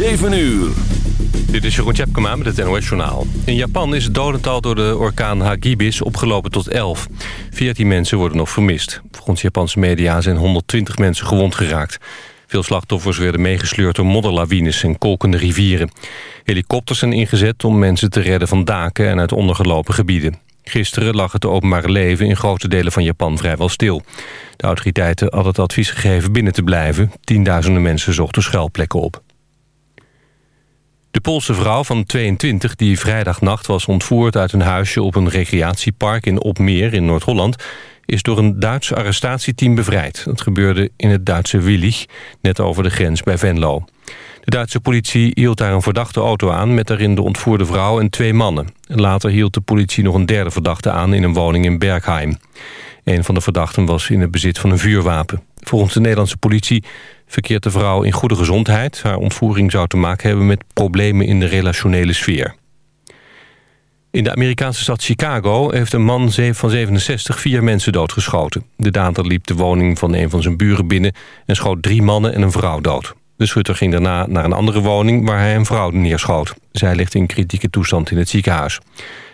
7 uur. Dit is Jeroen Tjepkema met het NOS Journaal. In Japan is het dodental door de orkaan Hagibis opgelopen tot 11. 14 mensen worden nog vermist. Volgens Japanse media zijn 120 mensen gewond geraakt. Veel slachtoffers werden meegesleurd door modderlawines en kolkende rivieren. Helikopters zijn ingezet om mensen te redden van daken en uit ondergelopen gebieden. Gisteren lag het openbare leven in grote delen van Japan vrijwel stil. De autoriteiten hadden het advies gegeven binnen te blijven. Tienduizenden mensen zochten schuilplekken op. De Poolse vrouw van 22 die vrijdagnacht was ontvoerd uit een huisje op een recreatiepark in Opmeer in Noord-Holland is door een Duits arrestatieteam bevrijd. Dat gebeurde in het Duitse Willich, net over de grens bij Venlo. De Duitse politie hield daar een verdachte auto aan... met daarin de ontvoerde vrouw en twee mannen. Later hield de politie nog een derde verdachte aan... in een woning in Bergheim. Een van de verdachten was in het bezit van een vuurwapen. Volgens de Nederlandse politie verkeert de vrouw in goede gezondheid. Haar ontvoering zou te maken hebben met problemen in de relationele sfeer. In de Amerikaanse stad Chicago heeft een man van 67 vier mensen doodgeschoten. De dader liep de woning van een van zijn buren binnen... en schoot drie mannen en een vrouw dood. De schutter ging daarna naar een andere woning waar hij een vrouw neerschoot. Zij ligt in kritieke toestand in het ziekenhuis.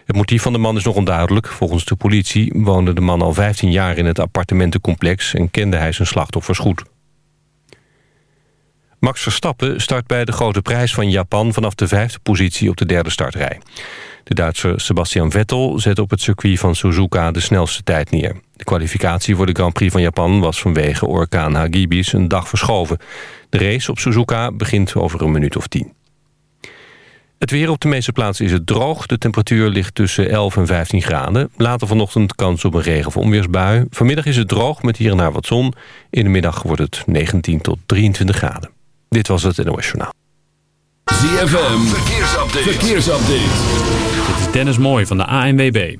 Het motief van de man is nog onduidelijk. Volgens de politie woonde de man al 15 jaar in het appartementencomplex... en kende hij zijn slachtoffers goed. Max Verstappen start bij de grote prijs van Japan... vanaf de vijfde positie op de derde startrij. De Duitser Sebastian Vettel zet op het circuit van Suzuka de snelste tijd neer. De kwalificatie voor de Grand Prix van Japan was vanwege orkaan Hagibis een dag verschoven. De race op Suzuka begint over een minuut of tien. Het weer op de meeste plaatsen is het droog. De temperatuur ligt tussen 11 en 15 graden. Later vanochtend kans op een regen- of onweersbui. Vanmiddag is het droog met hier en daar wat zon. In de middag wordt het 19 tot 23 graden. Dit was het NOS Journaal. ZFM, verkeersupdate. verkeersupdate. Dit is Dennis Mooij van de ANWB.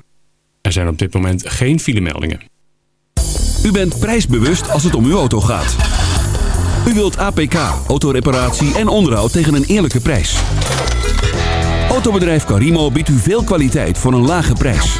Er zijn op dit moment geen filemeldingen. U bent prijsbewust als het om uw auto gaat. U wilt APK, autoreparatie en onderhoud tegen een eerlijke prijs. Autobedrijf Carimo biedt u veel kwaliteit voor een lage prijs.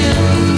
in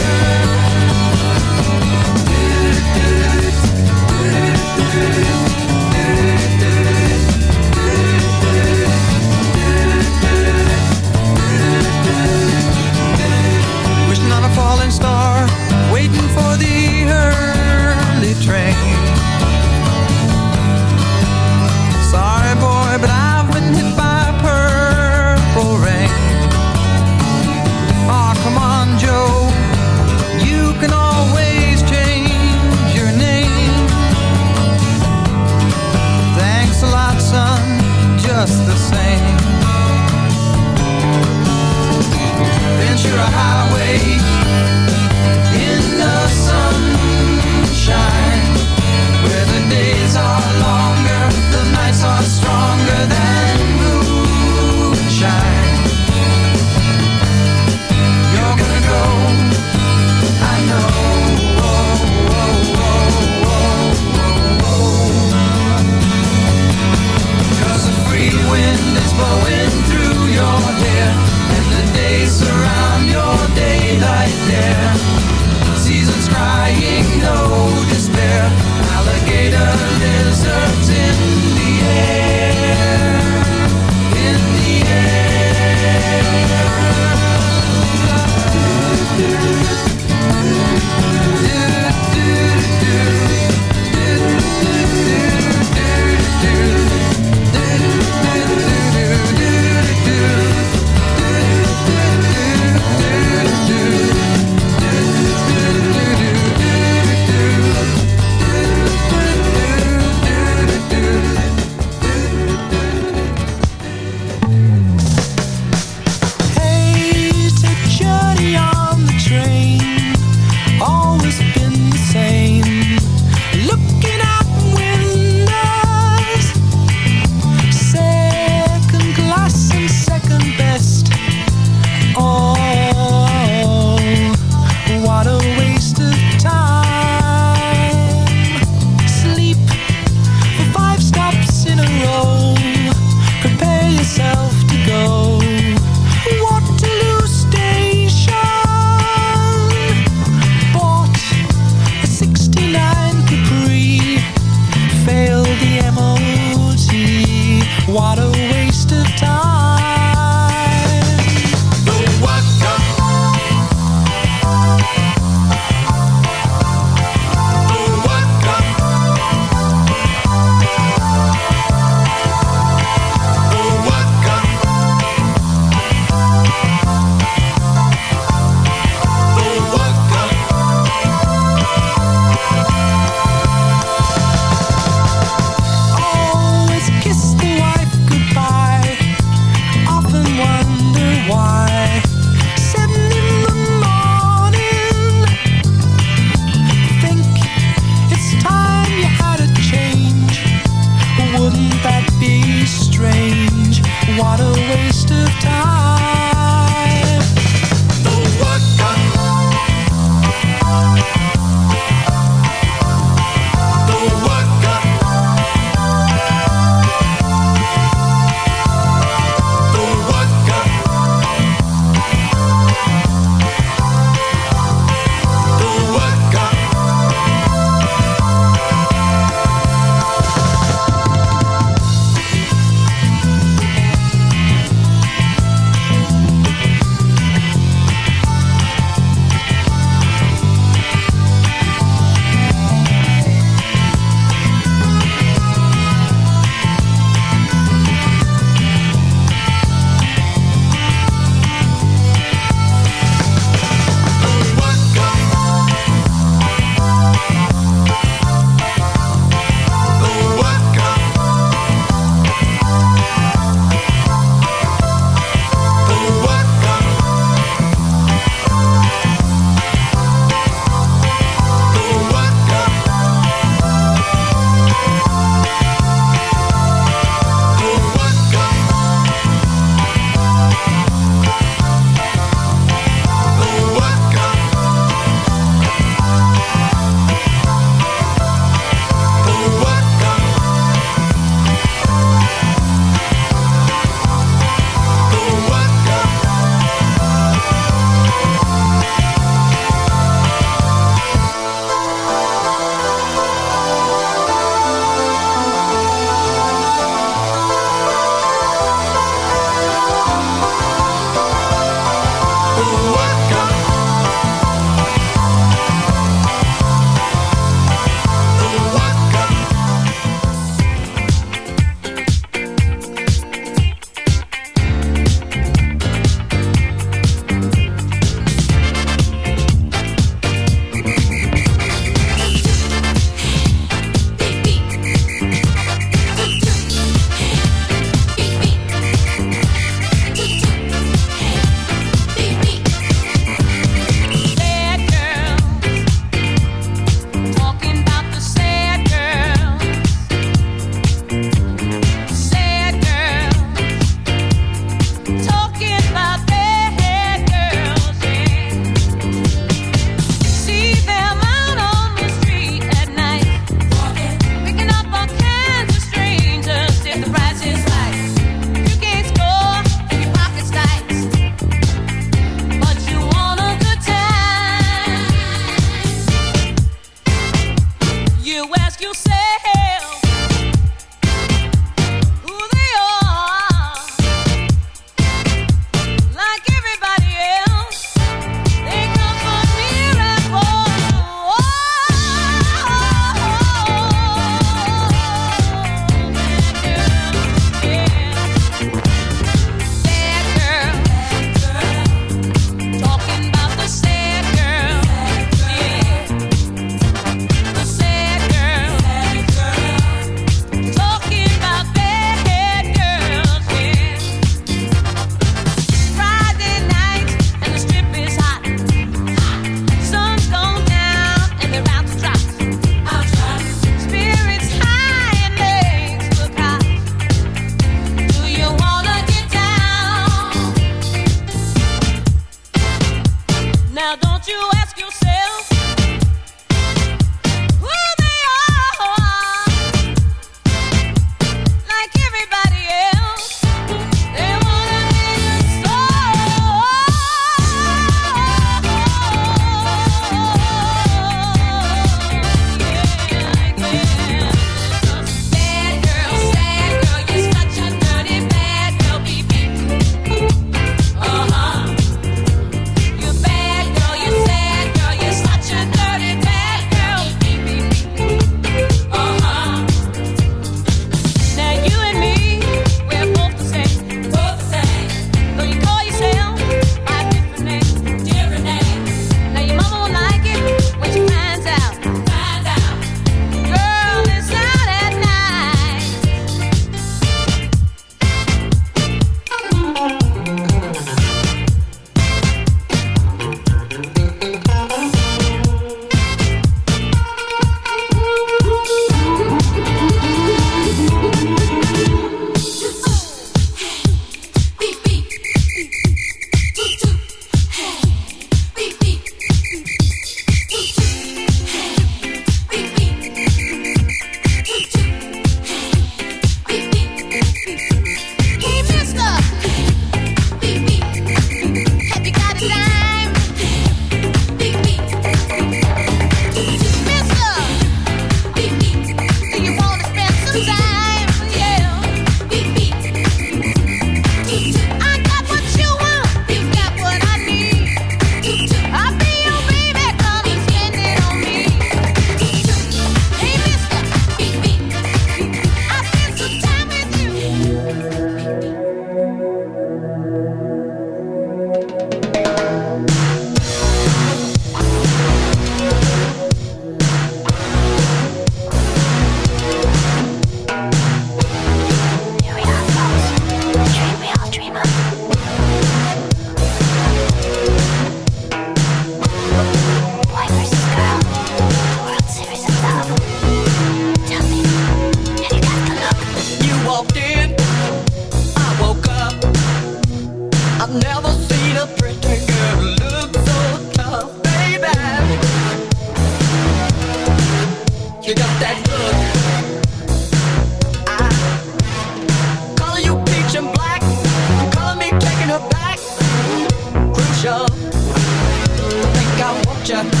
go. I think I want you.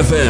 ZFM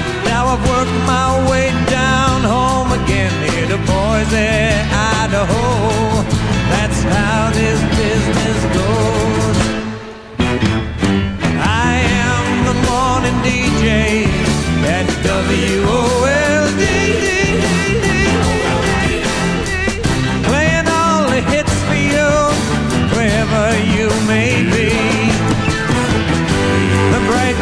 Now I've worked my way down home again here to Boise, Idaho. That's how this business goes. I am the morning DJ at WOLD. Playing all the hits for you, wherever you may be. The bright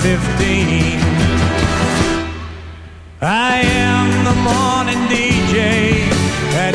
15. I am the morning DJ at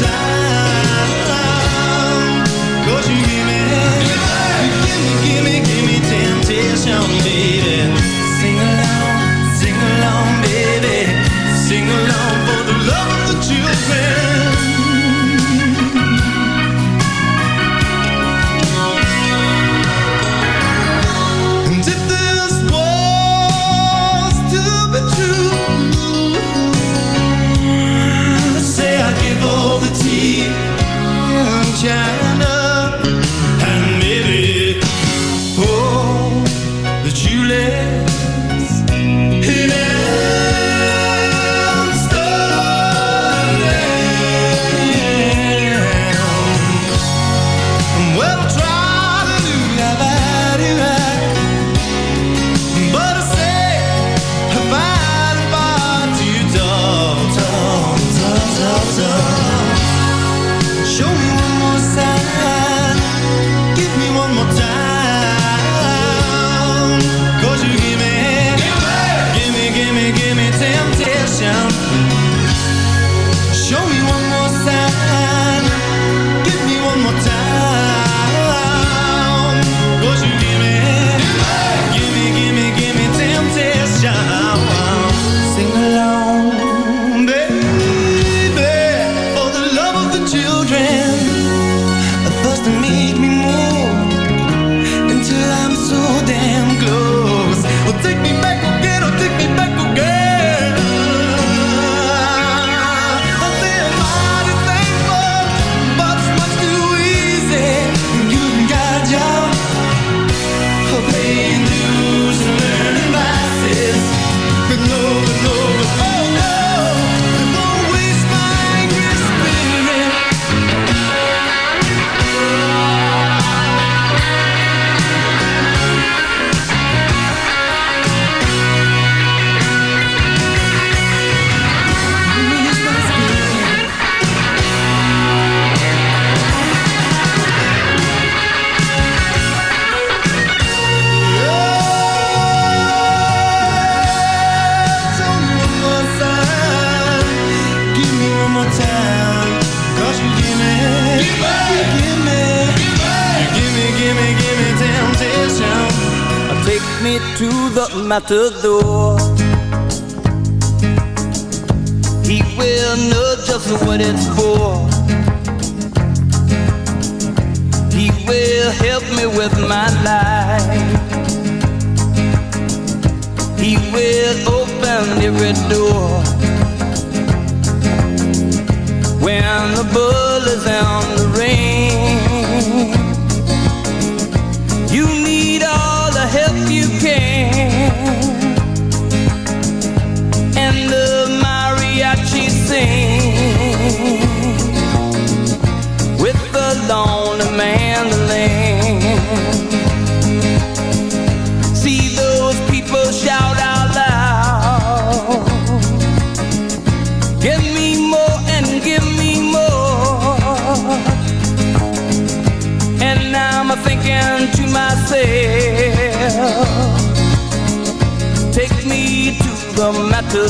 time. to do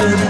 the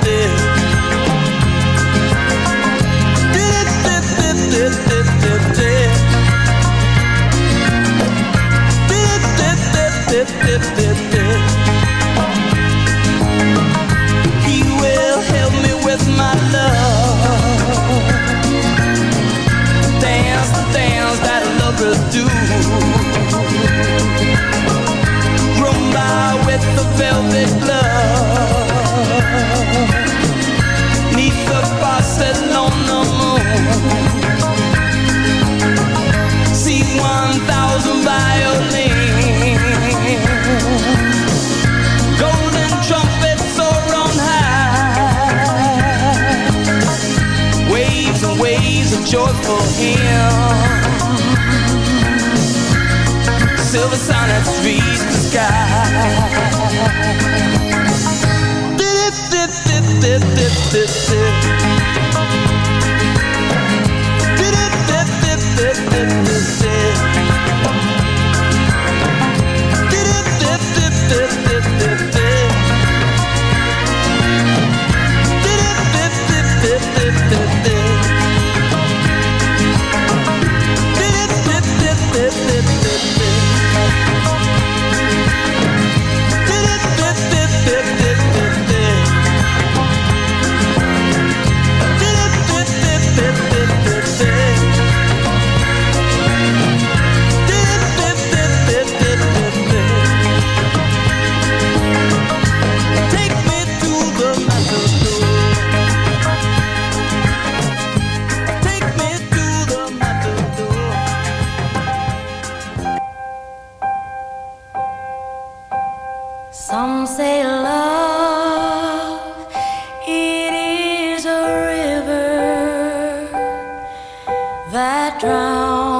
that drown.